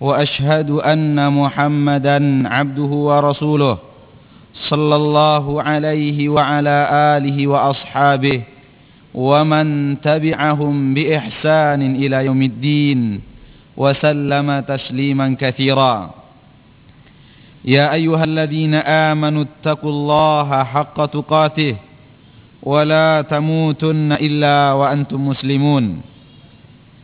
وأشهد أن محمدا عبده ورسوله صلى الله عليه وعلى آله وأصحابه ومن تبعهم بإحسان إلى يوم الدين وسلم تسليما كثيرا. يا أيها الذين آمنوا اتقوا الله حق تقاته ولا تموتن إلا وأنتم مسلمون.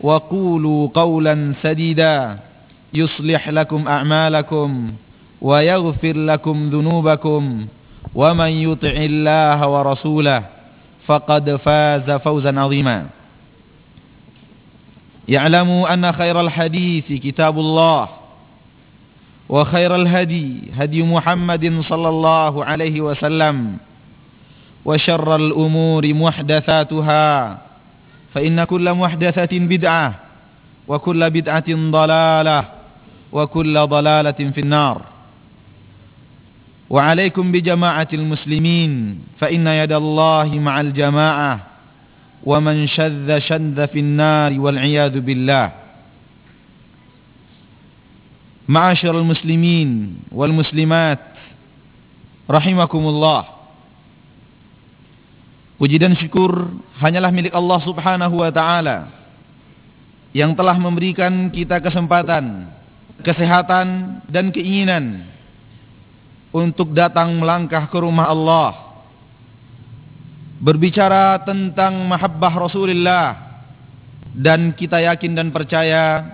وقولوا قولا سديدا. يصلح لكم أعمالكم ويغفر لكم ذنوبكم ومن يطع الله ورسوله فقد فاز فوزا عظيما. يعلموا أن خير الحديث كتاب الله وخير الهدي هدي محمد صلى الله عليه وسلم وشر الأمور محدثاتها فإن كل محدثة بدعة وكل بدعة ضلالة وكل ضلالة في النار. وعليكم بجماعة المسلمين فإن يد الله مع الجماعة ومن شذ شذ في النار والعياذ بالله. معاشر المسلمين والمسلمات رحمكم الله. Puji dan syukur hanyalah milik Allah subhanahu wa ta'ala Yang telah memberikan kita kesempatan Kesehatan dan keinginan Untuk datang melangkah ke rumah Allah. Berbicara tentang mahabbah Rasulullah Dan kita yakin dan percaya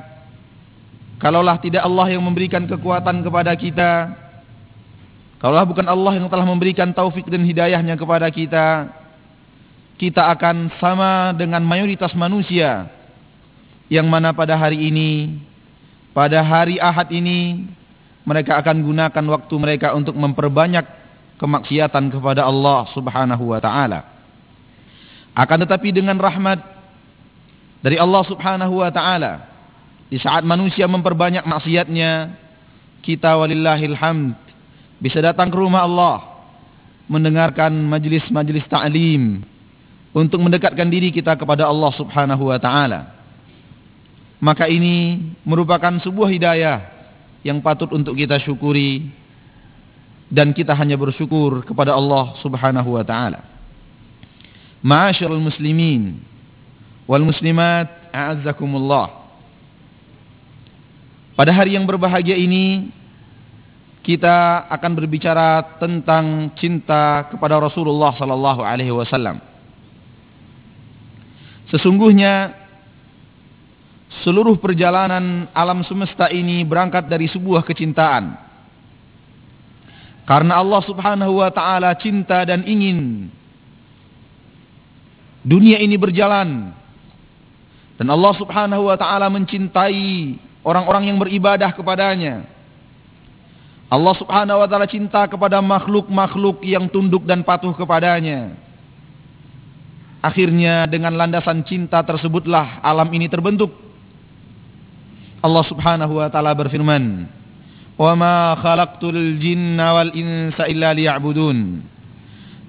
Kalaulah tidak Allah yang memberikan kekuatan kepada kita Kalaulah bukan Allah yang telah memberikan taufik dan hidayahnya kepada kita kita akan sama dengan mayoritas manusia yang mana pada hari ini pada hari Ahad ini mereka akan gunakan waktu mereka untuk memperbanyak kemaksiatan kepada Allah Subhanahu wa taala. Akan tetapi dengan rahmat dari Allah Subhanahu wa taala di saat manusia memperbanyak maksiatnya kita walillahil hamd bisa datang ke rumah Allah mendengarkan majelis-majelis ta'lim untuk mendekatkan diri kita kepada Allah Subhanahu wa taala. Maka ini merupakan sebuah hidayah yang patut untuk kita syukuri dan kita hanya bersyukur kepada Allah Subhanahu wa taala. Ma'asyiral muslimin wal muslimat, a'azzakumullah. Pada hari yang berbahagia ini kita akan berbicara tentang cinta kepada Rasulullah sallallahu alaihi wasallam. Sesungguhnya seluruh perjalanan alam semesta ini berangkat dari sebuah kecintaan. Karena Allah Subhanahu wa taala cinta dan ingin dunia ini berjalan. Dan Allah Subhanahu wa taala mencintai orang-orang yang beribadah kepadanya. Allah Subhanahu wa taala cinta kepada makhluk-makhluk yang tunduk dan patuh kepadanya. Akhirnya dengan landasan cinta tersebutlah alam ini terbentuk. Allah Subhanahu wa taala berfirman, "Wa ma khalaqtul jinna wal insa illa liya'budun."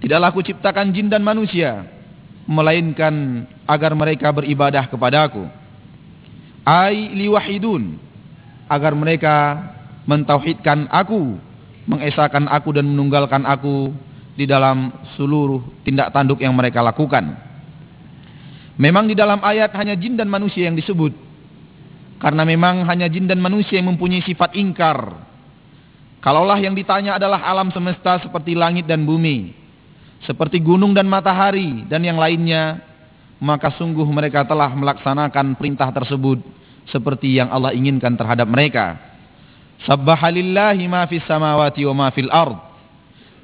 Tidaklah aku ciptakan jin dan manusia melainkan agar mereka beribadah kepadaku. Ai liwahidun agar mereka mentauhidkan aku, mengesahkan aku dan menunggalkan aku di dalam seluruh tindak tanduk yang mereka lakukan. Memang di dalam ayat hanya jin dan manusia yang disebut. Karena memang hanya jin dan manusia yang mempunyai sifat ingkar. Kalaulah yang ditanya adalah alam semesta seperti langit dan bumi, seperti gunung dan matahari dan yang lainnya, maka sungguh mereka telah melaksanakan perintah tersebut seperti yang Allah inginkan terhadap mereka. Sabbahalillahi samawati wa ma fil ard.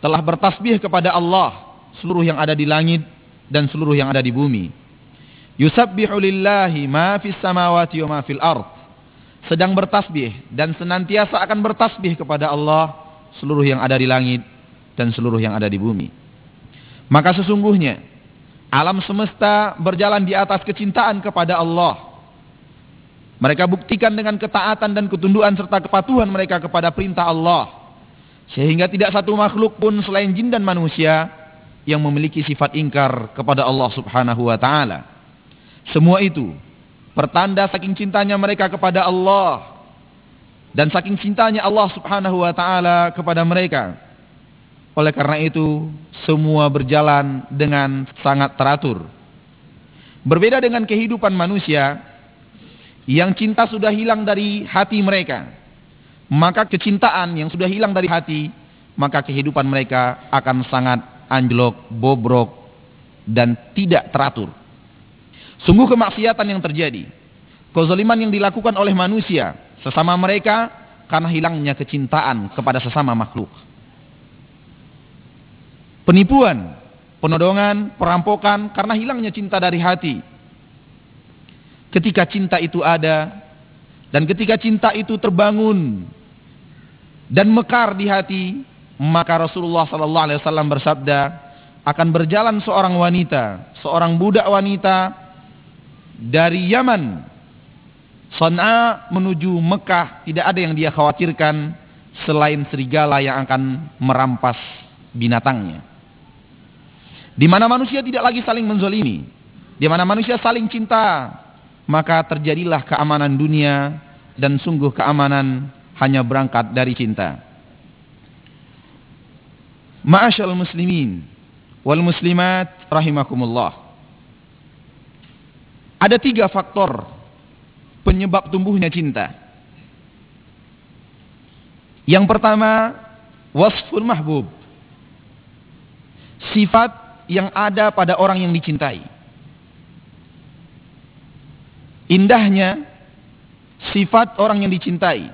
Telah bertasbih kepada Allah seluruh yang ada di langit dan seluruh yang ada di bumi. Yusabbihu lillahi ma fis samawati wa ma fil ard sedang bertasbih dan senantiasa akan bertasbih kepada Allah seluruh yang ada di langit dan seluruh yang ada di bumi. Maka sesungguhnya alam semesta berjalan di atas kecintaan kepada Allah. Mereka buktikan dengan ketaatan dan ketundukan serta kepatuhan mereka kepada perintah Allah. Sehingga tidak satu makhluk pun selain jin dan manusia yang memiliki sifat ingkar kepada Allah Subhanahu wa taala. Semua itu Pertanda saking cintanya mereka kepada Allah dan saking cintanya Allah Subhanahu wa taala kepada mereka. Oleh karena itu, semua berjalan dengan sangat teratur. Berbeda dengan kehidupan manusia yang cinta sudah hilang dari hati mereka. Maka kecintaan yang sudah hilang dari hati, maka kehidupan mereka akan sangat anjlok, bobrok dan tidak teratur. Sungguh kemaksiatan yang terjadi. Kezaliman yang dilakukan oleh manusia sesama mereka karena hilangnya kecintaan kepada sesama makhluk. Penipuan, penodongan, perampokan karena hilangnya cinta dari hati. Ketika cinta itu ada dan ketika cinta itu terbangun dan mekar di hati, maka Rasulullah sallallahu alaihi wasallam bersabda, akan berjalan seorang wanita, seorang budak wanita dari Yaman Sana'a menuju Mekah tidak ada yang dia khawatirkan selain serigala yang akan merampas binatangnya. Di mana manusia tidak lagi saling menzolimi, di mana manusia saling cinta, maka terjadilah keamanan dunia dan sungguh keamanan hanya berangkat dari cinta. Ma'asyal muslimin wal muslimat rahimakumullah. Ada tiga faktor penyebab tumbuhnya cinta. Yang pertama, wasful mahbub. Sifat yang ada pada orang yang dicintai. Indahnya sifat orang yang dicintai.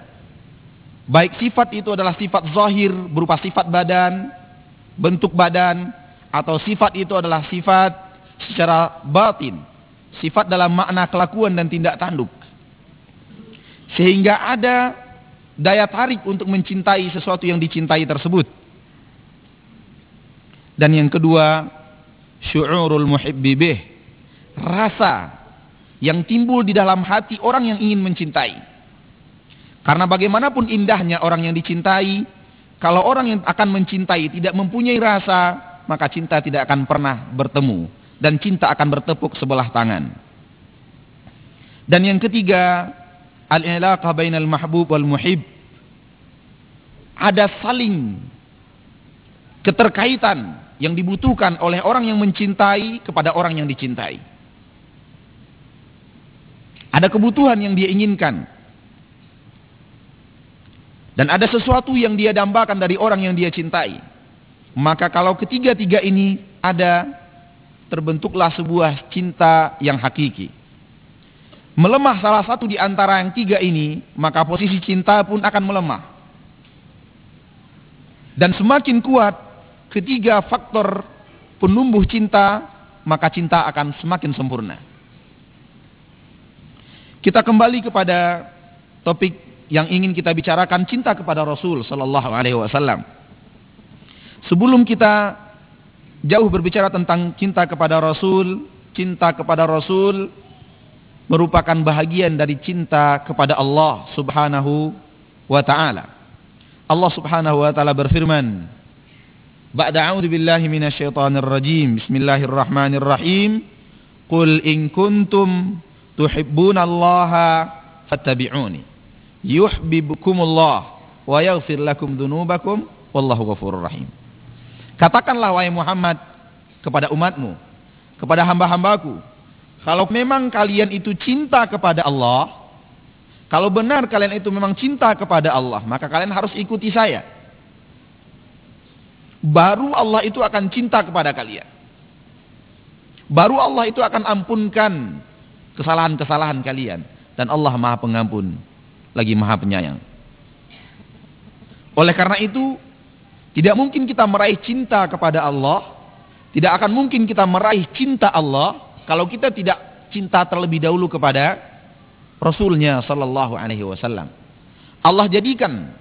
Baik sifat itu adalah sifat zahir berupa sifat badan, bentuk badan, atau sifat itu adalah sifat secara batin Sifat dalam makna kelakuan dan tindak tanduk. Sehingga ada daya tarik untuk mencintai sesuatu yang dicintai tersebut. Dan yang kedua, syu'urul muhibbi bih. Rasa yang timbul di dalam hati orang yang ingin mencintai. Karena bagaimanapun indahnya orang yang dicintai, kalau orang yang akan mencintai tidak mempunyai rasa, maka cinta tidak akan pernah bertemu dan cinta akan bertepuk sebelah tangan. Dan yang ketiga, al-ilaqah bainal mahbub wal muhib. Ada saling keterkaitan yang dibutuhkan oleh orang yang mencintai kepada orang yang dicintai. Ada kebutuhan yang dia inginkan. Dan ada sesuatu yang dia dambakan dari orang yang dia cintai. Maka kalau ketiga-tiga ini ada terbentuklah sebuah cinta yang hakiki. Melemah salah satu di antara yang tiga ini, maka posisi cinta pun akan melemah. Dan semakin kuat ketiga faktor penumbuh cinta, maka cinta akan semakin sempurna. Kita kembali kepada topik yang ingin kita bicarakan cinta kepada Rasul sallallahu alaihi wasallam. Sebelum kita jauh berbicara tentang cinta kepada Rasul, cinta kepada Rasul merupakan bahagian dari cinta kepada Allah Subhanahu wa taala. Allah Subhanahu wa taala berfirman, Ba'da a'udzu billahi minasyaitonir rajim. Bismillahirrahmanirrahim. Qul in kuntum tuhibbunallaha fattabi'uni. Yuhibbukumullah wa yaghfir lakum dzunubakum wallahu ghafurur rahim. Katakanlah wahai Muhammad kepada umatmu, kepada hamba-hambaku, kalau memang kalian itu cinta kepada Allah, kalau benar kalian itu memang cinta kepada Allah, maka kalian harus ikuti saya. baru Allah itu akan cinta kepada kalian. Baru Allah itu akan ampunkan kesalahan-kesalahan kalian. Dan Allah maha pengampun, lagi maha penyayang. Oleh karena itu, tidak mungkin kita meraih cinta kepada Allah, tidak akan mungkin kita meraih cinta Allah, kalau kita tidak cinta terlebih dahulu kepada Rasulnya Sallallahu Alaihi Wasallam. Allah jadikan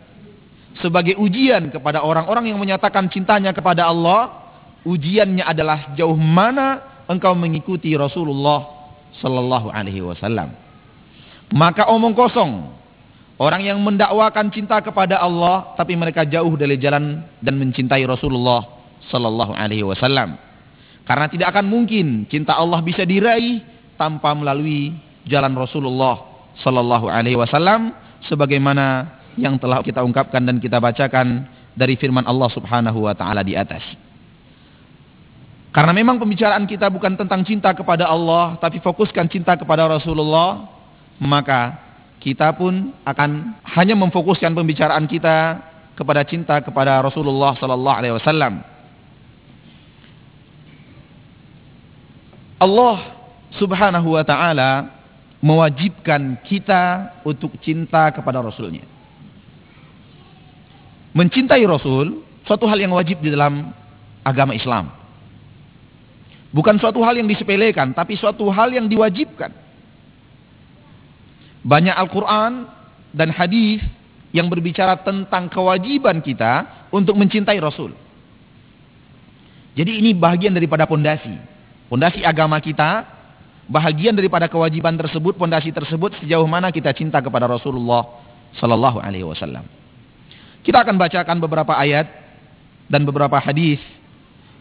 sebagai ujian kepada orang-orang yang menyatakan cintanya kepada Allah, ujiannya adalah sejauh mana engkau mengikuti Rasulullah sallallahu alaihi wasallam. Maka omong kosong orang yang mendakwakan cinta kepada Allah tapi mereka jauh dari jalan dan mencintai Rasulullah sallallahu alaihi wasallam. Karena tidak akan mungkin cinta Allah bisa diraih tanpa melalui jalan Rasulullah sallallahu alaihi wasallam sebagaimana yang telah kita ungkapkan dan kita bacakan dari firman Allah Subhanahu wa taala di atas. Karena memang pembicaraan kita bukan tentang cinta kepada Allah, tapi fokuskan cinta kepada Rasulullah, maka kita pun akan hanya memfokuskan pembicaraan kita kepada cinta kepada Rasulullah sallallahu alaihi wasallam. Allah Subhanahu wa taala mewajibkan kita untuk cinta kepada Rasulnya. Mencintai Rasul suatu hal yang wajib di dalam agama Islam. Bukan suatu hal yang disepelekan, tapi suatu hal yang diwajibkan. Banyak Al-Quran dan hadis yang berbicara tentang kewajiban kita untuk mencintai Rasul. Jadi ini bagian daripada pondasi. Pondasi agama kita, bahagian daripada kewajiban tersebut, pondasi tersebut sejauh mana kita cinta kepada Rasulullah sallallahu alaihi wasallam. Kita akan bacakan beberapa ayat dan beberapa hadis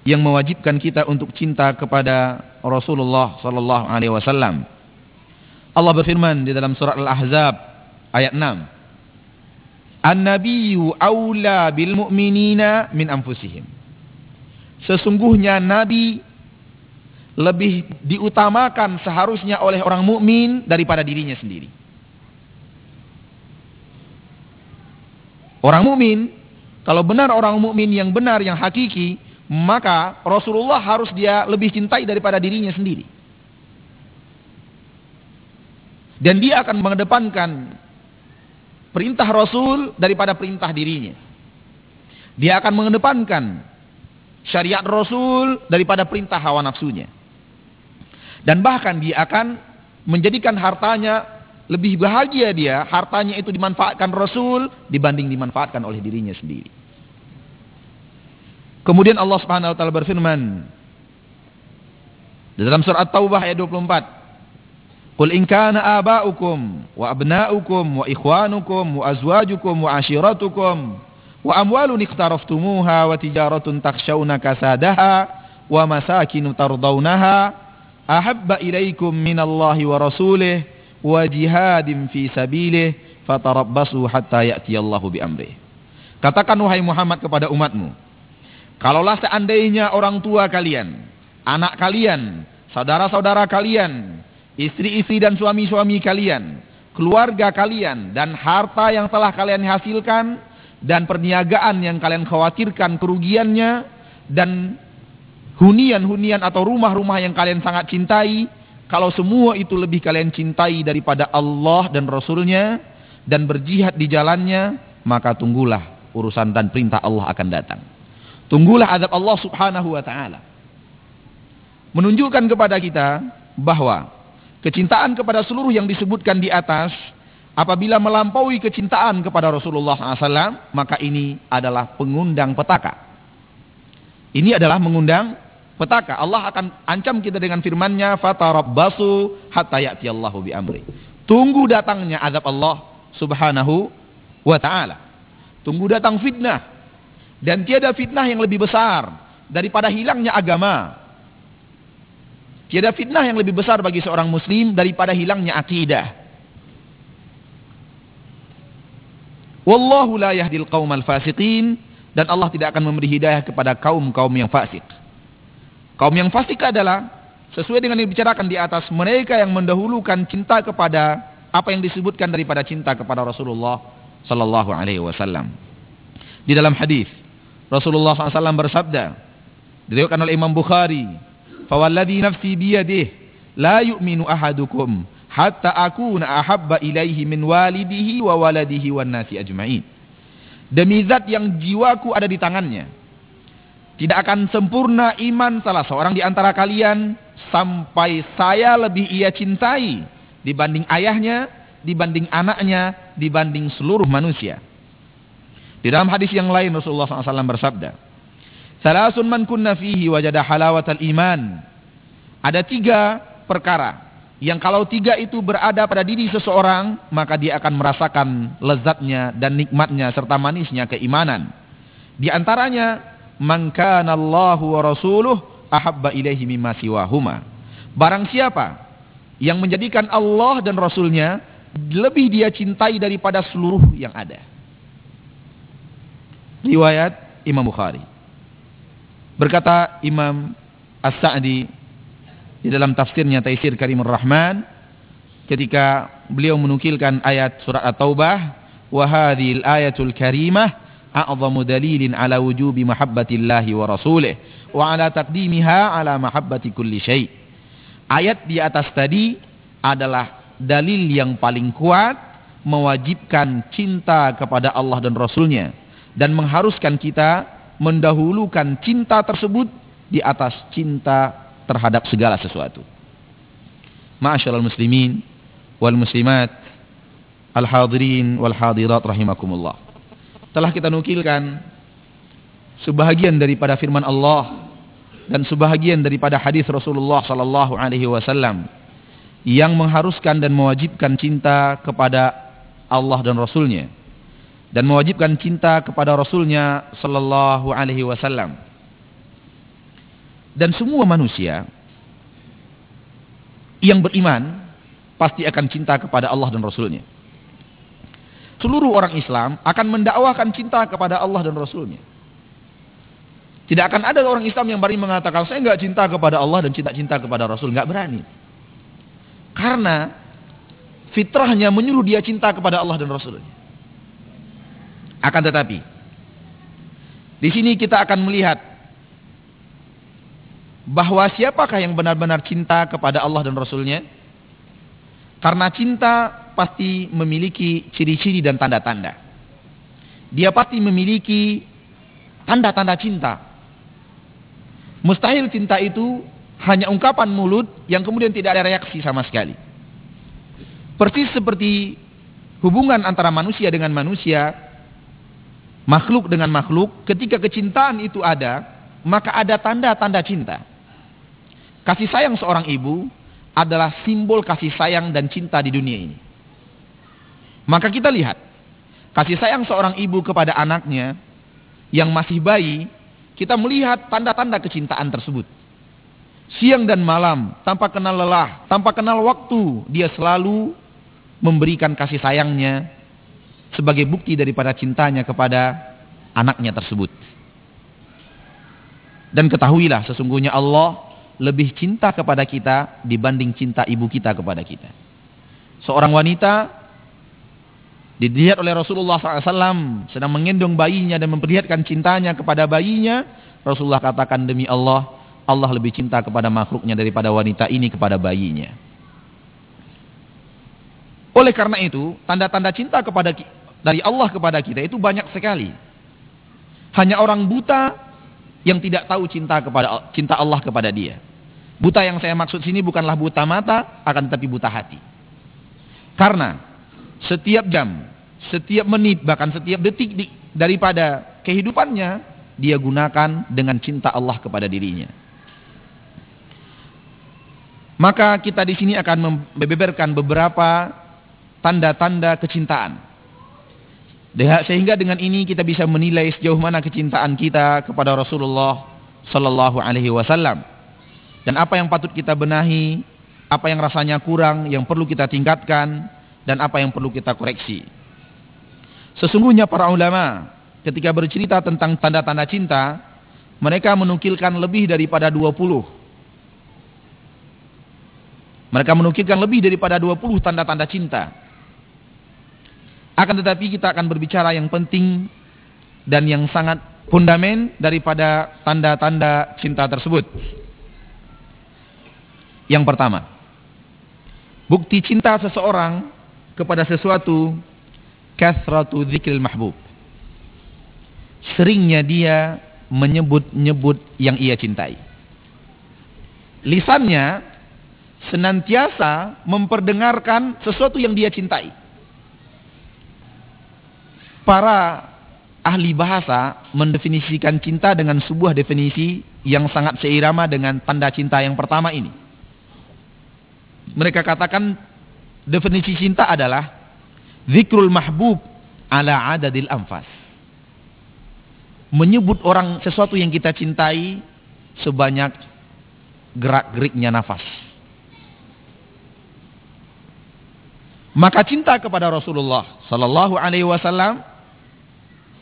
yang mewajibkan kita untuk cinta kepada Rasulullah sallallahu alaihi wasallam. Allah berfirman di dalam surah Al-Ahzab ayat 6. An-nabiyyu aula bil mu'minina min anfusihim. Sesungguhnya nabi lebih diutamakan seharusnya oleh orang mukmin daripada dirinya sendiri. Orang mukmin, kalau benar orang mukmin yang benar yang hakiki, maka Rasulullah harus dia lebih cintai daripada dirinya sendiri. Dan dia akan mengedepankan perintah Rasul daripada perintah dirinya. Dia akan mengedepankan syariat Rasul daripada perintah hawa nafsunya. Dan bahkan dia akan menjadikan hartanya lebih bahagia dia hartanya itu dimanfaatkan Rasul dibanding dimanfaatkan oleh dirinya sendiri. Kemudian Allah Subhanahu wa taala berfirman dalam surah At-Taubah ayat 24. Qul in kana aba'ukum wa abna'ukum wa ikhwanukum wa azwajukum wa ashiratukum wa amwalun iqtaraftumuha wa tijaratun takhshawna kasadaha wa masakinu tardawnaha ahabba ilaikum minallahi wa rasulih wa. Katakan wahai Muhammad kepada umatmu, kalaulah seandainya orang tua kalian, anak kalian, saudara-saudara kalian, istri-istri dan suami-suami kalian, keluarga kalian dan harta yang telah kalian hasilkan dan perniagaan yang kalian khawatirkan kerugiannya dan hunian-hunian atau rumah-rumah yang kalian sangat cintai kalau semua itu lebih kalian cintai daripada Allah dan Rasulnya dan berjihad di jalannya, maka tunggulah urusan dan perintah Allah akan datang. Tunggulah azab Allah subhanahu wa ta'ala. Menunjukkan kepada kita bahwa kecintaan kepada seluruh yang disebutkan di atas, apabila melampaui kecintaan kepada Rasulullah SAW, maka ini adalah pengundang petaka. Ini adalah mengundang petaka. Allah akan ancam kita dengan firman-Nya, "Fatarabbasu hatta ya'tiyallahu bi amri." Tunggu datangnya azab Allah Subhanahu wa taala. Tunggu datang fitnah. Dan tiada fitnah yang lebih besar daripada hilangnya agama. Tiada fitnah yang lebih besar bagi seorang muslim daripada hilangnya akidah. Wallahu la yahdil qaumal fasiqin dan Allah tidak akan memberi hidayah kepada kaum-kaum yang fasik. Kaum yang fasik adalah sesuai dengan yang dibicarakan di atas mereka yang mendahulukan cinta kepada apa yang disebutkan daripada cinta kepada Rasulullah sallallahu alaihi wasallam. Di dalam hadis Rasulullah SAW bersabda, diriwayatkan oleh Imam Bukhari, "Fawalladhi nafsi biyadih, la yu'minu ahadukum hatta akuna ahabba ilaihi min walidihi wa waladihi wan nasi ajma'in." Demi zat yang jiwaku ada di tangannya, tidak akan sempurna iman salah seorang di antara kalian sampai saya lebih ia cintai dibanding ayahnya, dibanding anaknya, dibanding seluruh manusia. Di dalam hadis yang lain Rasulullah SAW bersabda, Salasun man kunna fihi wajada halawatal iman. Ada tiga perkara yang kalau tiga itu berada pada diri seseorang, maka dia akan merasakan lezatnya dan nikmatnya serta manisnya keimanan. Di antaranya, man kana Allahu wa rasuluh ahabba ilaihi mimma siwahuma. Barang siapa yang menjadikan Allah dan Rasulnya lebih dia cintai daripada seluruh yang ada. Riwayat Imam Bukhari. Berkata Imam As-Sa'di di dalam tafsirnya Taisir Karimur Rahman ketika beliau menukilkan ayat surat At-Taubah wa hadhil ayatul karimah a'zamu dalilin ala wujubi mahabbatillahi wa rasulih wa ala taqdimiha ala mahabbati kulli syai. Ayat di atas tadi adalah dalil yang paling kuat mewajibkan cinta kepada Allah dan Rasulnya dan mengharuskan kita mendahulukan cinta tersebut di atas cinta terhadap segala sesuatu. Ma'asyiral muslimin wal muslimat al hadirin wal hadirat rahimakumullah. Telah kita nukilkan sebahagian daripada firman Allah dan sebahagian daripada hadis Rasulullah sallallahu alaihi wasallam yang mengharuskan dan mewajibkan cinta kepada Allah dan Rasulnya dan mewajibkan cinta kepada Rasulnya Sallallahu Alaihi Wasallam. Dan semua manusia yang beriman pasti akan cinta kepada Allah dan Rasulnya. Seluruh orang Islam akan mendakwahkan cinta kepada Allah dan Rasulnya. Tidak akan ada orang Islam yang berani mengatakan saya nggak cinta kepada Allah dan cinta-cinta kepada Rasul nggak berani. Karena fitrahnya menyuruh dia cinta kepada Allah dan Rasulnya. Akan tetapi, di sini kita akan melihat bahwa siapakah yang benar-benar cinta kepada Allah dan Rasulnya? Karena cinta pasti memiliki ciri-ciri dan tanda-tanda. Dia pasti memiliki tanda-tanda cinta. Mustahil cinta itu hanya ungkapan mulut yang kemudian tidak ada reaksi sama sekali. Persis seperti hubungan antara manusia dengan manusia makhluk dengan makhluk, ketika kecintaan itu ada, maka ada tanda-tanda cinta. Kasih sayang seorang ibu adalah simbol kasih sayang dan cinta di dunia ini. Maka kita lihat, kasih sayang seorang ibu kepada anaknya yang masih bayi, kita melihat tanda-tanda kecintaan tersebut. Siang dan malam, tanpa kenal lelah, tanpa kenal waktu, dia selalu memberikan kasih sayangnya sebagai bukti daripada cintanya kepada anaknya tersebut. Dan ketahuilah sesungguhnya Allah lebih cinta kepada kita dibanding cinta ibu kita kepada kita. Seorang wanita dilihat oleh Rasulullah SAW sedang menggendong bayinya dan memperlihatkan cintanya kepada bayinya. Rasulullah katakan demi Allah, Allah lebih cinta kepada makhluknya daripada wanita ini kepada bayinya. Oleh karena itu, tanda-tanda cinta kepada dari Allah kepada kita itu banyak sekali. Hanya orang buta yang tidak tahu cinta kepada cinta Allah kepada dia. Buta yang saya maksud sini bukanlah buta mata, akan tetapi buta hati. Karena setiap jam, setiap menit, bahkan setiap detik daripada kehidupannya, dia gunakan dengan cinta Allah kepada dirinya. Maka kita di sini akan membeberkan beberapa tanda-tanda kecintaan. Sehingga dengan ini kita bisa menilai sejauh mana kecintaan kita kepada Rasulullah Sallallahu Alaihi Wasallam dan apa yang patut kita benahi, apa yang rasanya kurang, yang perlu kita tingkatkan dan apa yang perlu kita koreksi. Sesungguhnya para ulama ketika bercerita tentang tanda-tanda cinta, mereka menukilkan lebih daripada 20. Mereka menukilkan lebih daripada 20 tanda-tanda cinta. Akan tetapi kita akan berbicara yang penting dan yang sangat Fundamen daripada tanda-tanda cinta tersebut. Yang pertama, bukti cinta seseorang kepada sesuatu kathratu dzikril mahbub. Seringnya dia menyebut-nyebut yang ia cintai. Lisannya senantiasa memperdengarkan sesuatu yang dia cintai. Para ahli bahasa mendefinisikan cinta dengan sebuah definisi yang sangat seirama dengan tanda cinta yang pertama ini. Mereka katakan definisi cinta adalah zikrul mahbub ala adadil anfas. Menyebut orang sesuatu yang kita cintai sebanyak gerak-geriknya nafas. Maka cinta kepada Rasulullah sallallahu alaihi wasallam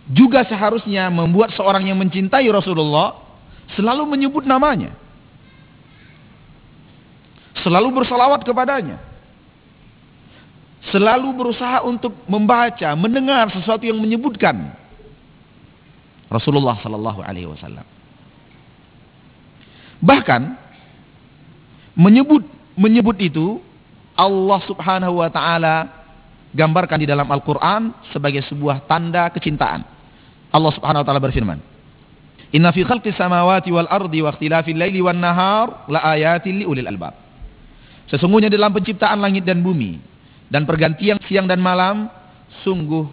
juga seharusnya membuat seorang yang mencintai Rasulullah selalu menyebut namanya. Selalu bersalawat kepadanya. Selalu berusaha untuk membaca, mendengar sesuatu yang menyebutkan Rasulullah sallallahu alaihi wasallam. Bahkan menyebut menyebut itu Allah subhanahu wa ta'ala gambarkan di dalam Al-Quran sebagai sebuah tanda kecintaan. Allah subhanahu wa ta'ala berfirman, Inna fi khalqi samawati wal ardi wa ikhtilafil laili wan nahar la ayatin li ulil albab. Sesungguhnya dalam penciptaan langit dan bumi dan pergantian siang dan malam sungguh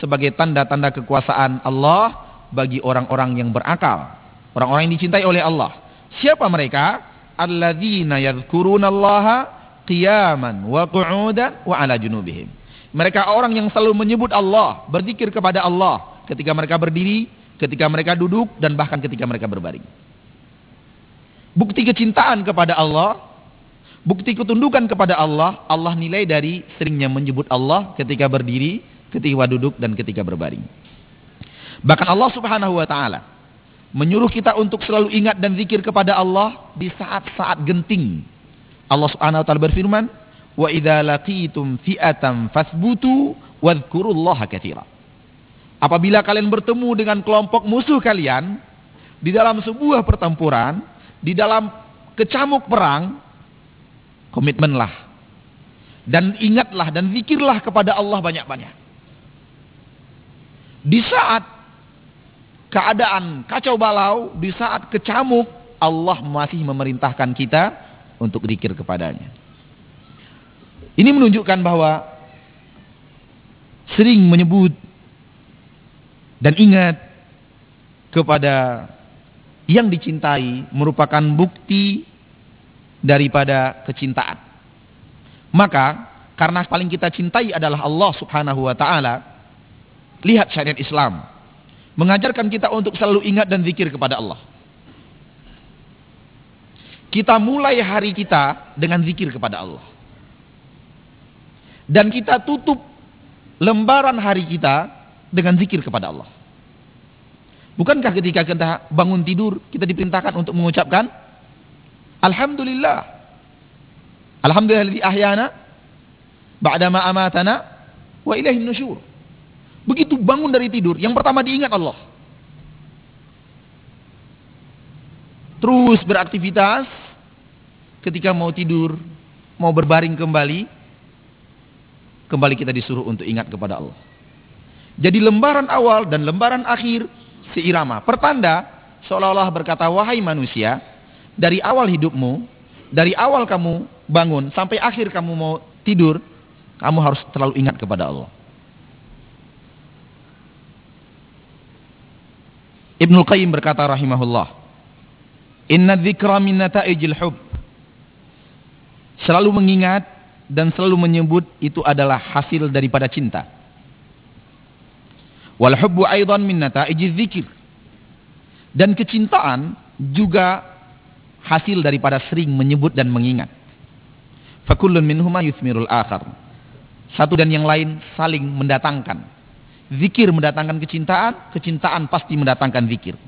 sebagai tanda-tanda kekuasaan Allah bagi orang-orang yang berakal, orang-orang yang dicintai oleh Allah. Siapa mereka? Alladzina yadhkurunallaha qiyaman wa qu'udan wa ala junubihim. Mereka orang yang selalu menyebut Allah, berzikir kepada Allah ketika mereka berdiri, ketika mereka duduk dan bahkan ketika mereka berbaring. Bukti kecintaan kepada Allah, bukti ketundukan kepada Allah, Allah nilai dari seringnya menyebut Allah ketika berdiri, ketika duduk dan ketika berbaring. Bahkan Allah Subhanahu wa taala menyuruh kita untuk selalu ingat dan zikir kepada Allah di saat-saat genting Allah Subhanahu wa taala berfirman, "Wa idza laqitum fi'atan fathbutu wadhkurullaha katsira." Apabila kalian bertemu dengan kelompok musuh kalian di dalam sebuah pertempuran, di dalam kecamuk perang, komitmenlah dan ingatlah dan zikirlah kepada Allah banyak-banyak. Di saat keadaan kacau balau, di saat kecamuk, Allah masih memerintahkan kita untuk dikir kepadanya. Ini menunjukkan bahwa sering menyebut dan ingat kepada yang dicintai merupakan bukti daripada kecintaan. Maka karena paling kita cintai adalah Allah Subhanahu wa taala, lihat syariat Islam mengajarkan kita untuk selalu ingat dan zikir kepada Allah. Kita mulai hari kita dengan zikir kepada Allah. Dan kita tutup lembaran hari kita dengan zikir kepada Allah. Bukankah ketika kita bangun tidur kita diperintahkan untuk mengucapkan Alhamdulillah. Alhamdulillah di ahyana ba'dama amatana wa ilaihin nusyur. Begitu bangun dari tidur, yang pertama diingat Allah. terus beraktivitas ketika mau tidur, mau berbaring kembali, kembali kita disuruh untuk ingat kepada Allah. Jadi lembaran awal dan lembaran akhir seirama. Pertanda seolah-olah berkata, wahai manusia, dari awal hidupmu, dari awal kamu bangun sampai akhir kamu mau tidur, kamu harus terlalu ingat kepada Allah. Ibnul Qayyim berkata rahimahullah, Inna dzikra min nata'ijil hub. Selalu mengingat dan selalu menyebut itu adalah hasil daripada cinta. Wal hubbu aidan min nata'ijiz dzikir. Dan kecintaan juga hasil daripada sering menyebut dan mengingat. Fakullun minhuma yuthmirul akhar. Satu dan yang lain saling mendatangkan. Zikir mendatangkan kecintaan, kecintaan pasti mendatangkan zikir.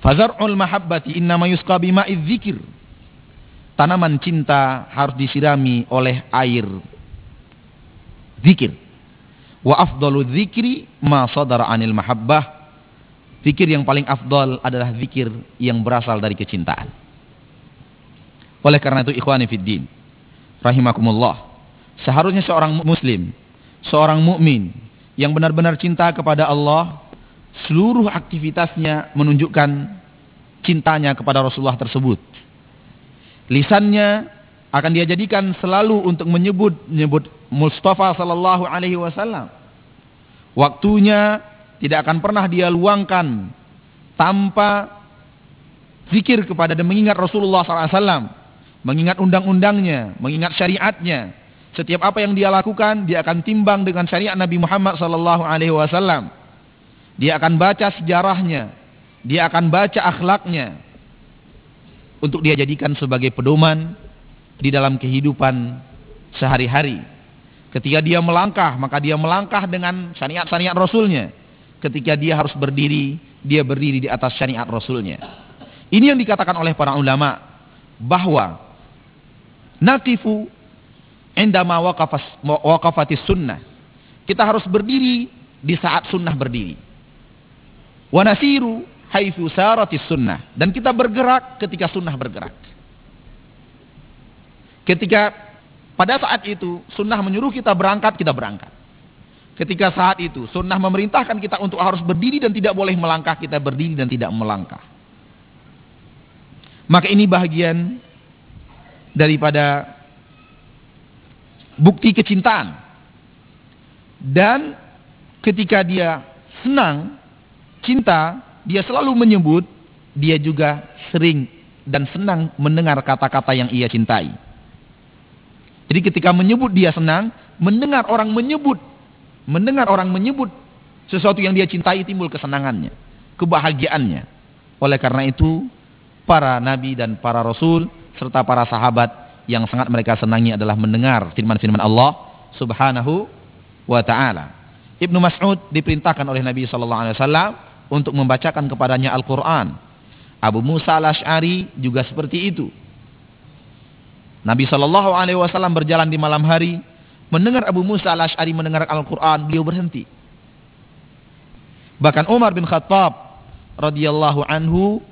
Fazar'ul mahabbati innama yusqa bima'iz dzikir. Tanaman cinta harus disirami oleh air zikir. Wa afdalu dzikri ma sadara anil mahabbah Zikir yang paling afdol adalah zikir yang berasal dari kecintaan. Oleh karena itu ikhwani fiddin, rahimakumullah, seharusnya seorang muslim, seorang mukmin yang benar-benar cinta kepada Allah, seluruh aktivitasnya menunjukkan cintanya kepada Rasulullah tersebut. Lisannya akan dia jadikan selalu untuk menyebut menyebut Mustafa sallallahu alaihi wasallam. Waktunya tidak akan pernah dia luangkan tanpa zikir kepada dan mengingat Rasulullah SAW, mengingat undang-undangnya, mengingat syariatnya. Setiap apa yang dia lakukan, dia akan timbang dengan syariat Nabi Muhammad SAW. Dia akan baca sejarahnya, dia akan baca akhlaknya, untuk dia jadikan sebagai pedoman di dalam kehidupan sehari-hari. Ketika dia melangkah, maka dia melangkah dengan syariat-syariat Rasulnya. Ketika dia harus berdiri, dia berdiri di atas syariat Rasulnya. Ini yang dikatakan oleh para ulama bahwa naqifu indama waqafas sunnah. Kita harus berdiri di saat sunnah berdiri. Wa nasiru sunnah dan kita bergerak ketika sunnah bergerak. Ketika pada saat itu sunnah menyuruh kita berangkat, kita berangkat. Ketika saat itu sunnah memerintahkan kita untuk harus berdiri dan tidak boleh melangkah, kita berdiri dan tidak melangkah. Maka ini bahagian daripada bukti kecintaan. Dan ketika dia senang, cinta, dia selalu menyebut, dia juga sering dan senang mendengar kata-kata yang ia cintai. Jadi ketika menyebut dia senang, mendengar orang menyebut mendengar orang menyebut sesuatu yang dia cintai timbul kesenangannya, kebahagiaannya. Oleh karena itu, para nabi dan para rasul serta para sahabat yang sangat mereka senangi adalah mendengar firman-firman Allah Subhanahu wa taala. Ibnu Mas'ud diperintahkan oleh Nabi sallallahu alaihi wasallam untuk membacakan kepadanya Al-Qur'an. Abu Musa Al-Asy'ari juga seperti itu. Nabi sallallahu alaihi wasallam berjalan di malam hari mendengar Abu Musa al-Ash'ari mendengar Al-Quran, beliau berhenti. Bahkan Umar bin Khattab radhiyallahu anhu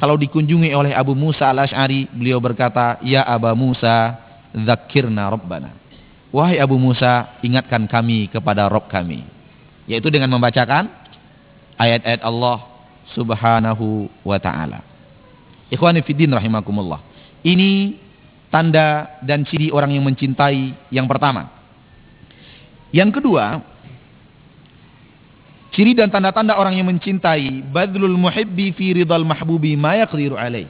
kalau dikunjungi oleh Abu Musa al-Ash'ari, beliau berkata, "Ya Aba Musa, dzakirna rabbana." Wahai Abu Musa, ingatkan kami kepada Rob kami. Yaitu dengan membacakan ayat-ayat Allah Subhanahu wa taala. Ikhwani fiddin rahimakumullah. Ini tanda dan ciri orang yang mencintai yang pertama. Yang kedua, ciri dan tanda-tanda orang yang mencintai badlul muhibbi fi ridal mahbubi ma yaqdiru alaih.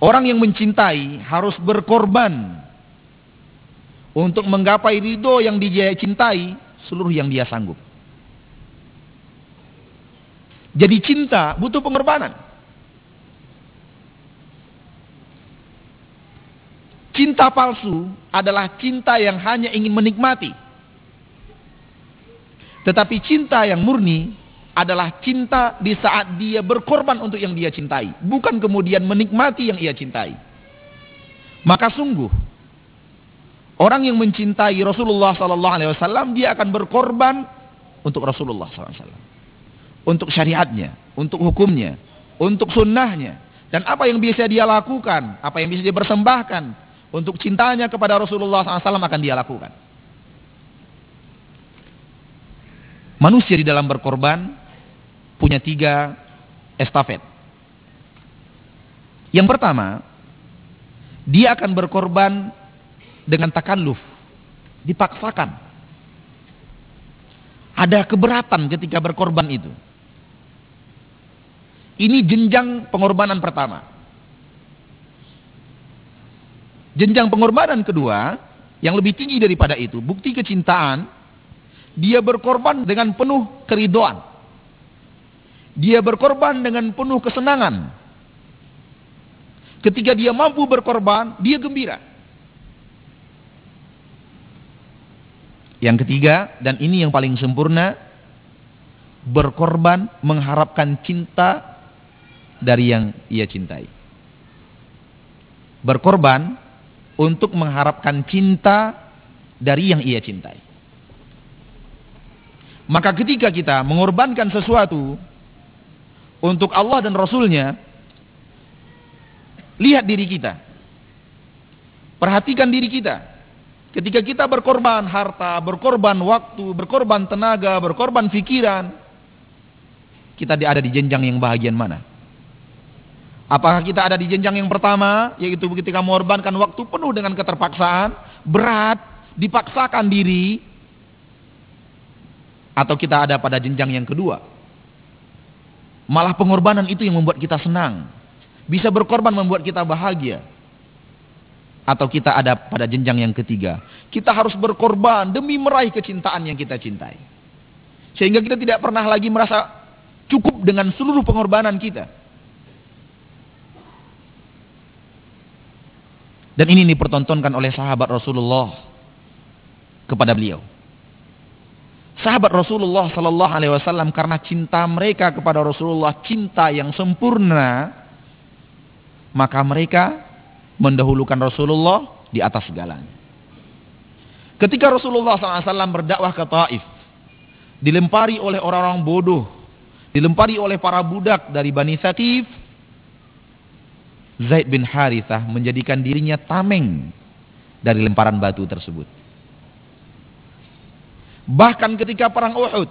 Orang yang mencintai harus berkorban untuk menggapai ridho yang dia cintai seluruh yang dia sanggup. Jadi cinta butuh pengorbanan. Cinta palsu adalah cinta yang hanya ingin menikmati. Tetapi cinta yang murni adalah cinta di saat dia berkorban untuk yang dia cintai, bukan kemudian menikmati yang ia cintai. Maka sungguh orang yang mencintai Rasulullah sallallahu alaihi wasallam dia akan berkorban untuk Rasulullah wasallam. Untuk syariatnya, untuk hukumnya, untuk sunnahnya dan apa yang bisa dia lakukan, apa yang bisa dia persembahkan untuk cintanya kepada Rasulullah SAW akan dia lakukan. Manusia di dalam berkorban punya tiga estafet. Yang pertama, dia akan berkorban dengan takalluf, dipaksakan. Ada keberatan ketika berkorban itu. Ini jenjang pengorbanan pertama. Jenjang pengorbanan kedua, yang lebih tinggi daripada itu, bukti kecintaan, dia berkorban dengan penuh keridoan. Dia berkorban dengan penuh kesenangan. Ketika dia mampu berkorban, dia gembira. Yang ketiga, dan ini yang paling sempurna, berkorban mengharapkan cinta dari yang ia cintai. Berkorban untuk mengharapkan cinta dari yang ia cintai. Maka ketika kita mengorbankan sesuatu untuk Allah dan Rasulnya, lihat diri kita. Perhatikan diri kita. Ketika kita berkorban harta, berkorban waktu, berkorban tenaga, berkorban pikiran, kita ada di jenjang yang bahagian mana? Apakah kita ada di jenjang yang pertama, yaitu ketika mengorbankan waktu penuh dengan keterpaksaan, berat, dipaksakan diri, atau kita ada pada jenjang yang kedua? Malah pengorbanan itu yang membuat kita senang. Bisa berkorban membuat kita bahagia atau kita ada pada jenjang yang ketiga. Kita harus berkorban demi meraih kecintaan yang kita cintai. Sehingga kita tidak pernah lagi merasa cukup dengan seluruh pengorbanan kita. Dan ini dipertontonkan oleh sahabat Rasulullah kepada beliau. Sahabat Rasulullah sallallahu alaihi wasallam karena cinta mereka kepada Rasulullah, cinta yang sempurna, maka mereka mendahulukan Rasulullah di atas segalanya. Ketika Rasulullah SAW berdakwah ke Taif, dilempari oleh orang-orang bodoh, dilempari oleh para budak dari Bani Thaqif, Zaid bin Harithah menjadikan dirinya tameng dari lemparan batu tersebut. Bahkan ketika perang Uhud,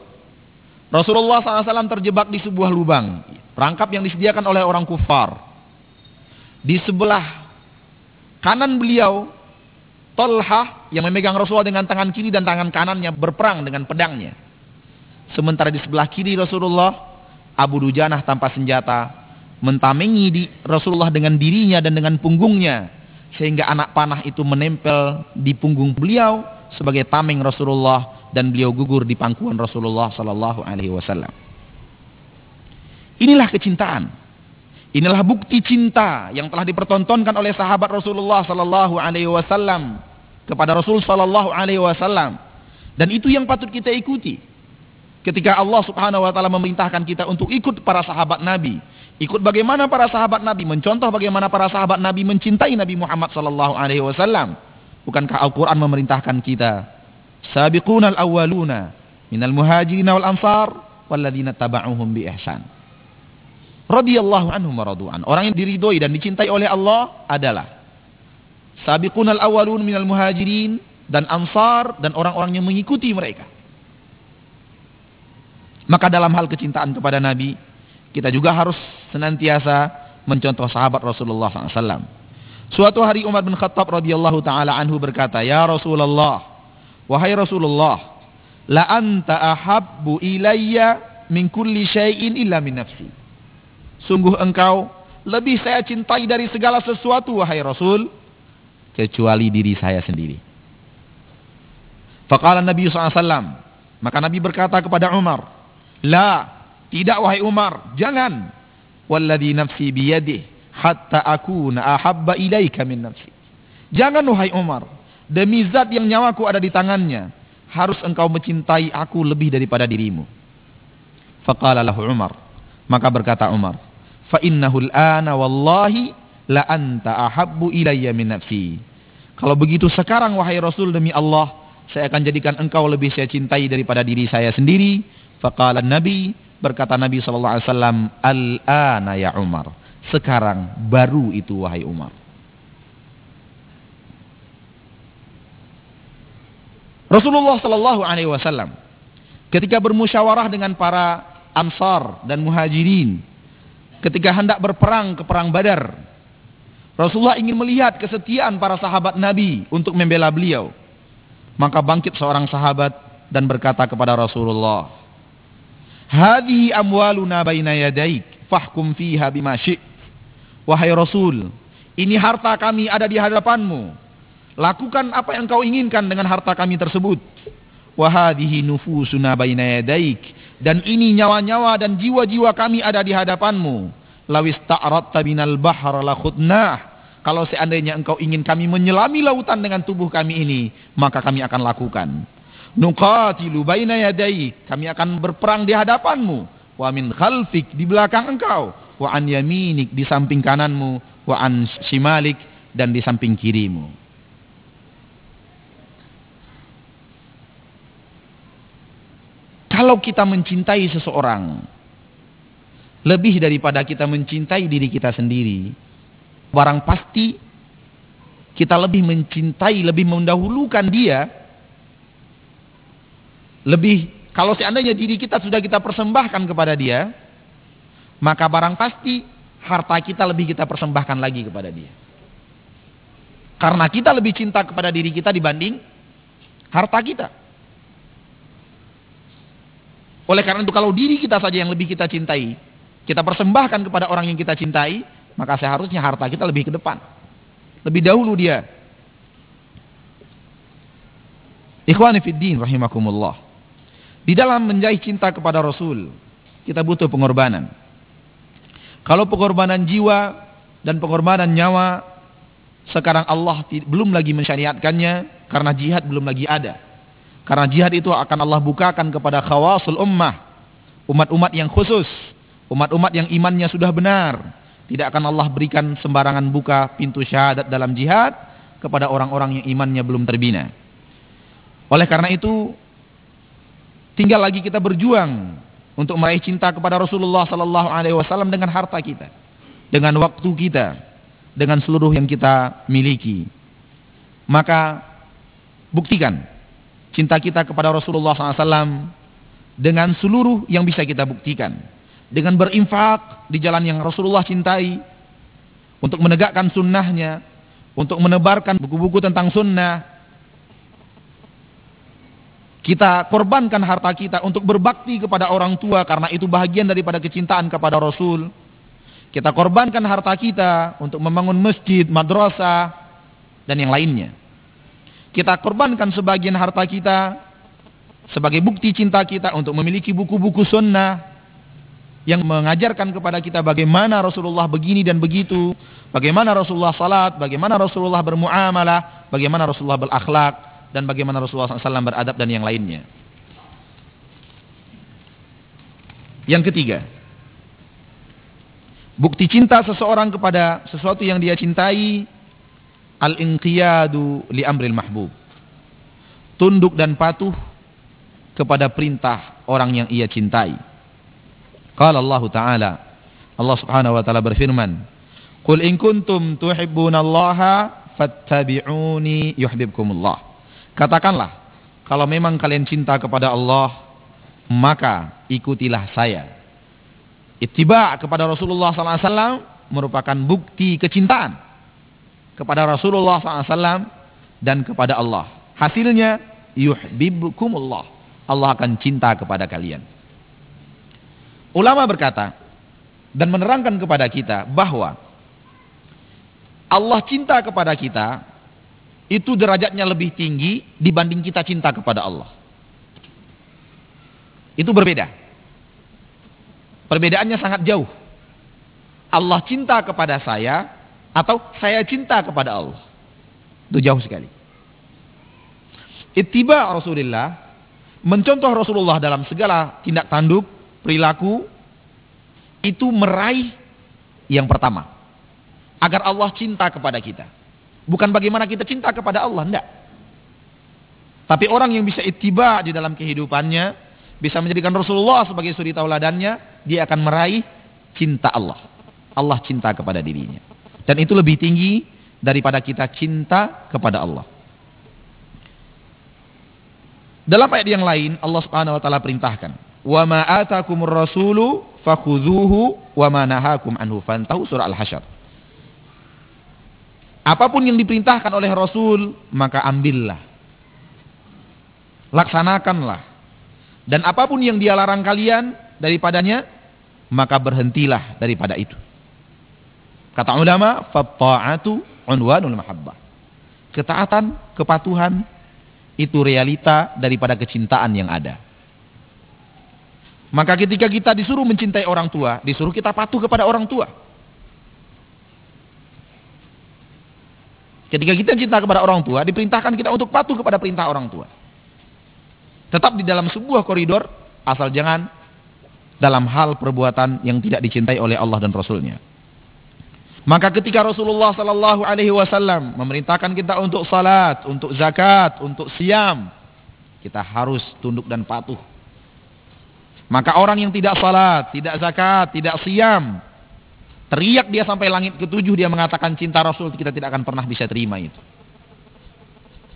Rasulullah SAW terjebak di sebuah lubang, perangkap yang disediakan oleh orang kufar. Di sebelah Kanan beliau Tolha yang memegang Rasulullah dengan tangan kiri dan tangan kanannya berperang dengan pedangnya. Sementara di sebelah kiri Rasulullah Abu Dujanah tanpa senjata mentamengi di Rasulullah dengan dirinya dan dengan punggungnya sehingga anak panah itu menempel di punggung beliau sebagai tameng Rasulullah dan beliau gugur di pangkuan Rasulullah sallallahu alaihi wasallam. Inilah kecintaan Inilah bukti cinta yang telah dipertontonkan oleh sahabat Rasulullah sallallahu alaihi wasallam kepada Rasul sallallahu alaihi wasallam. Dan itu yang patut kita ikuti. Ketika Allah Subhanahu wa taala memerintahkan kita untuk ikut para sahabat Nabi, ikut bagaimana para sahabat Nabi, mencontoh bagaimana para sahabat Nabi mencintai Nabi Muhammad sallallahu alaihi wasallam. Bukankah Al-Qur'an memerintahkan kita, "Sabiqunal awwaluna minal muhajirin wal ansar walladzina taba'uhum bi ihsan." radhiyallahu anhum maradu'an. Orang yang diridhoi dan dicintai oleh Allah adalah sabiqunal awalun minal muhajirin dan ansar dan orang-orang yang mengikuti mereka. Maka dalam hal kecintaan kepada Nabi, kita juga harus senantiasa mencontoh sahabat Rasulullah SAW. Suatu hari Umar bin Khattab radhiyallahu taala anhu berkata, "Ya Rasulullah, wahai Rasulullah, la anta ahabbu ilayya min kulli syai'in illa min nafsi." Sungguh engkau lebih saya cintai dari segala sesuatu wahai Rasul kecuali diri saya sendiri. Faqala Nabi SAW. Maka Nabi berkata kepada Umar, La, tidak wahai Umar, jangan. Walladhi nafsi biyadih, hatta aku ahabba ilaika min nafsi. Jangan wahai Umar, demi zat yang nyawaku ada di tangannya, harus engkau mencintai aku lebih daripada dirimu. Faqala lahu Umar. Maka berkata Umar, fa innahul ana wallahi la anta ahabbu ilayya min nafsi. Kalau begitu sekarang wahai Rasul demi Allah, saya akan jadikan engkau lebih saya cintai daripada diri saya sendiri. Faqala Nabi, berkata Nabi sallallahu alaihi wasallam, "Al-ana ya Umar." Sekarang baru itu wahai Umar. Rasulullah sallallahu alaihi wasallam ketika bermusyawarah dengan para Ansar dan Muhajirin ketika hendak berperang ke perang Badar. Rasulullah ingin melihat kesetiaan para sahabat Nabi untuk membela beliau. Maka bangkit seorang sahabat dan berkata kepada Rasulullah, "Hadhihi amwaluna baina yadaik, fahkum fiha bima syi'ta." Wahai Rasul, ini harta kami ada di hadapanmu. Lakukan apa yang kau inginkan dengan harta kami tersebut. Wahadihi nufusuna baina yadaik dan ini nyawa-nyawa dan jiwa-jiwa kami ada di hadapanmu. Lawis ta'ratta binal bahr la khudnah. Kalau seandainya engkau ingin kami menyelami lautan dengan tubuh kami ini, maka kami akan lakukan. Nuqatilu baina yadai, kami akan berperang di hadapanmu. Wa min khalfik di belakang engkau, wa an yaminik di samping kananmu, wa an shimalik dan di samping kirimu. Kalau kita mencintai seseorang lebih daripada kita mencintai diri kita sendiri, barang pasti kita lebih mencintai, lebih mendahulukan dia, lebih kalau seandainya diri kita sudah kita persembahkan kepada dia, maka barang pasti harta kita lebih kita persembahkan lagi kepada dia. Karena kita lebih cinta kepada diri kita dibanding harta kita. Oleh karena itu kalau diri kita saja yang lebih kita cintai, kita persembahkan kepada orang yang kita cintai, maka seharusnya harta kita lebih ke depan. Lebih dahulu dia. Ikhwani fiddin rahimakumullah. Di dalam menjahit cinta kepada Rasul, kita butuh pengorbanan. Kalau pengorbanan jiwa dan pengorbanan nyawa, sekarang Allah belum lagi mensyariatkannya karena jihad belum lagi ada. Karena jihad itu akan Allah bukakan kepada khawasul ummah. Umat-umat yang khusus. Umat-umat yang imannya sudah benar. Tidak akan Allah berikan sembarangan buka pintu syahadat dalam jihad kepada orang-orang yang imannya belum terbina. Oleh karena itu, tinggal lagi kita berjuang untuk meraih cinta kepada Rasulullah sallallahu alaihi wasallam dengan harta kita, dengan waktu kita, dengan seluruh yang kita miliki. Maka buktikan cinta kita kepada Rasulullah SAW dengan seluruh yang bisa kita buktikan. Dengan berinfak di jalan yang Rasulullah cintai, untuk menegakkan sunnahnya, untuk menebarkan buku-buku tentang sunnah, kita korbankan harta kita untuk berbakti kepada orang tua karena itu bahagian daripada kecintaan kepada Rasul. Kita korbankan harta kita untuk membangun masjid, madrasah, dan yang lainnya. Kita korbankan sebagian harta kita sebagai bukti cinta kita untuk memiliki buku-buku sunnah yang mengajarkan kepada kita bagaimana Rasulullah begini dan begitu, bagaimana Rasulullah salat, bagaimana Rasulullah bermuamalah, bagaimana Rasulullah berakhlak, dan bagaimana Rasulullah SAW beradab dan yang lainnya. Yang ketiga, bukti cinta seseorang kepada sesuatu yang dia cintai al-inqiyadu li amril mahbub. Tunduk dan patuh kepada perintah orang yang ia cintai. Qala Allah Ta'ala, Allah Subhanahu wa taala berfirman, "Qul in kuntum tuhibbunallaha fattabi'uni yuhibbukumullah." Katakanlah, kalau memang kalian cinta kepada Allah, maka ikutilah saya. Ittiba kepada Rasulullah SAW merupakan bukti kecintaan kepada Rasulullah SAW dan kepada Allah. Hasilnya yuhibbukumullah. Allah akan cinta kepada kalian. Ulama berkata dan menerangkan kepada kita bahwa Allah cinta kepada kita itu derajatnya lebih tinggi dibanding kita cinta kepada Allah. Itu berbeda. Perbedaannya sangat jauh. Allah cinta kepada saya atau saya cinta kepada Allah. Itu jauh sekali. Ittiba Rasulullah mencontoh Rasulullah dalam segala tindak tanduk, perilaku itu meraih yang pertama. Agar Allah cinta kepada kita. Bukan bagaimana kita cinta kepada Allah, enggak. Tapi orang yang bisa ittiba di dalam kehidupannya, bisa menjadikan Rasulullah sebagai suri tauladannya, dia akan meraih cinta Allah. Allah cinta kepada dirinya. Dan itu lebih tinggi daripada kita cinta kepada Allah. Dalam ayat yang lain Allah Subhanahu wa taala perintahkan, "Wa ma atakumur rasulu fakhudhuhu wa ma nahakum anhu fantahu." Surah Al-Hasyr. Apa pun yang diperintahkan oleh Rasul, maka ambillah. Laksanakanlah. Dan apa pun yang dia larang kalian daripadanya, maka berhentilah daripada itu. Kata ulama, fatta'atu unwanul mahabbah. Ketaatan, kepatuhan itu realita daripada kecintaan yang ada. Maka ketika kita disuruh mencintai orang tua, disuruh kita patuh kepada orang tua. Ketika kita cinta kepada orang tua, diperintahkan kita untuk patuh kepada perintah orang tua. Tetap di dalam sebuah koridor, asal jangan dalam hal perbuatan yang tidak dicintai oleh Allah dan Rasulnya. Maka ketika Rasulullah sallallahu alaihi wasallam memerintahkan kita untuk salat, untuk zakat, untuk siam, kita harus tunduk dan patuh. Maka orang yang tidak salat, tidak zakat, tidak siam, teriak dia sampai langit ketujuh dia mengatakan cinta Rasul kita tidak akan pernah bisa terima itu.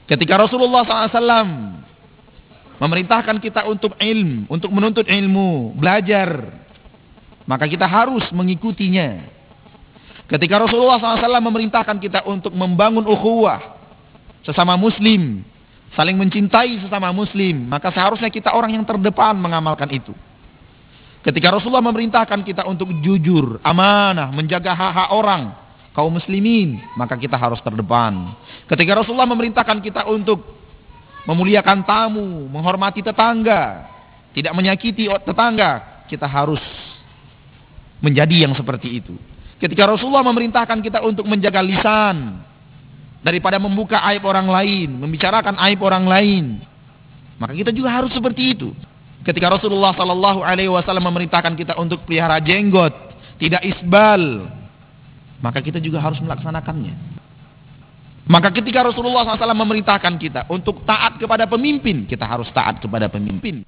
Ketika Rasulullah SAW memerintahkan kita untuk ilmu, untuk menuntut ilmu, belajar, maka kita harus mengikutinya. Ketika Rasulullah SAW memerintahkan kita untuk membangun ukhuwah sesama muslim, saling mencintai sesama muslim, maka seharusnya kita orang yang terdepan mengamalkan itu. Ketika Rasulullah memerintahkan kita untuk jujur, amanah, menjaga hak-hak orang, kaum muslimin, maka kita harus terdepan. Ketika Rasulullah memerintahkan kita untuk memuliakan tamu, menghormati tetangga, tidak menyakiti tetangga, kita harus menjadi yang seperti itu. Ketika Rasulullah memerintahkan kita untuk menjaga lisan, daripada membuka aib orang lain, membicarakan aib orang lain. Maka kita juga harus seperti itu. Ketika Rasulullah Sallallahu Alaihi Wasallam memerintahkan kita untuk pelihara jenggot, tidak isbal, maka kita juga harus melaksanakannya. Maka ketika Rasulullah SAW memerintahkan kita untuk taat kepada pemimpin, kita harus taat kepada pemimpin.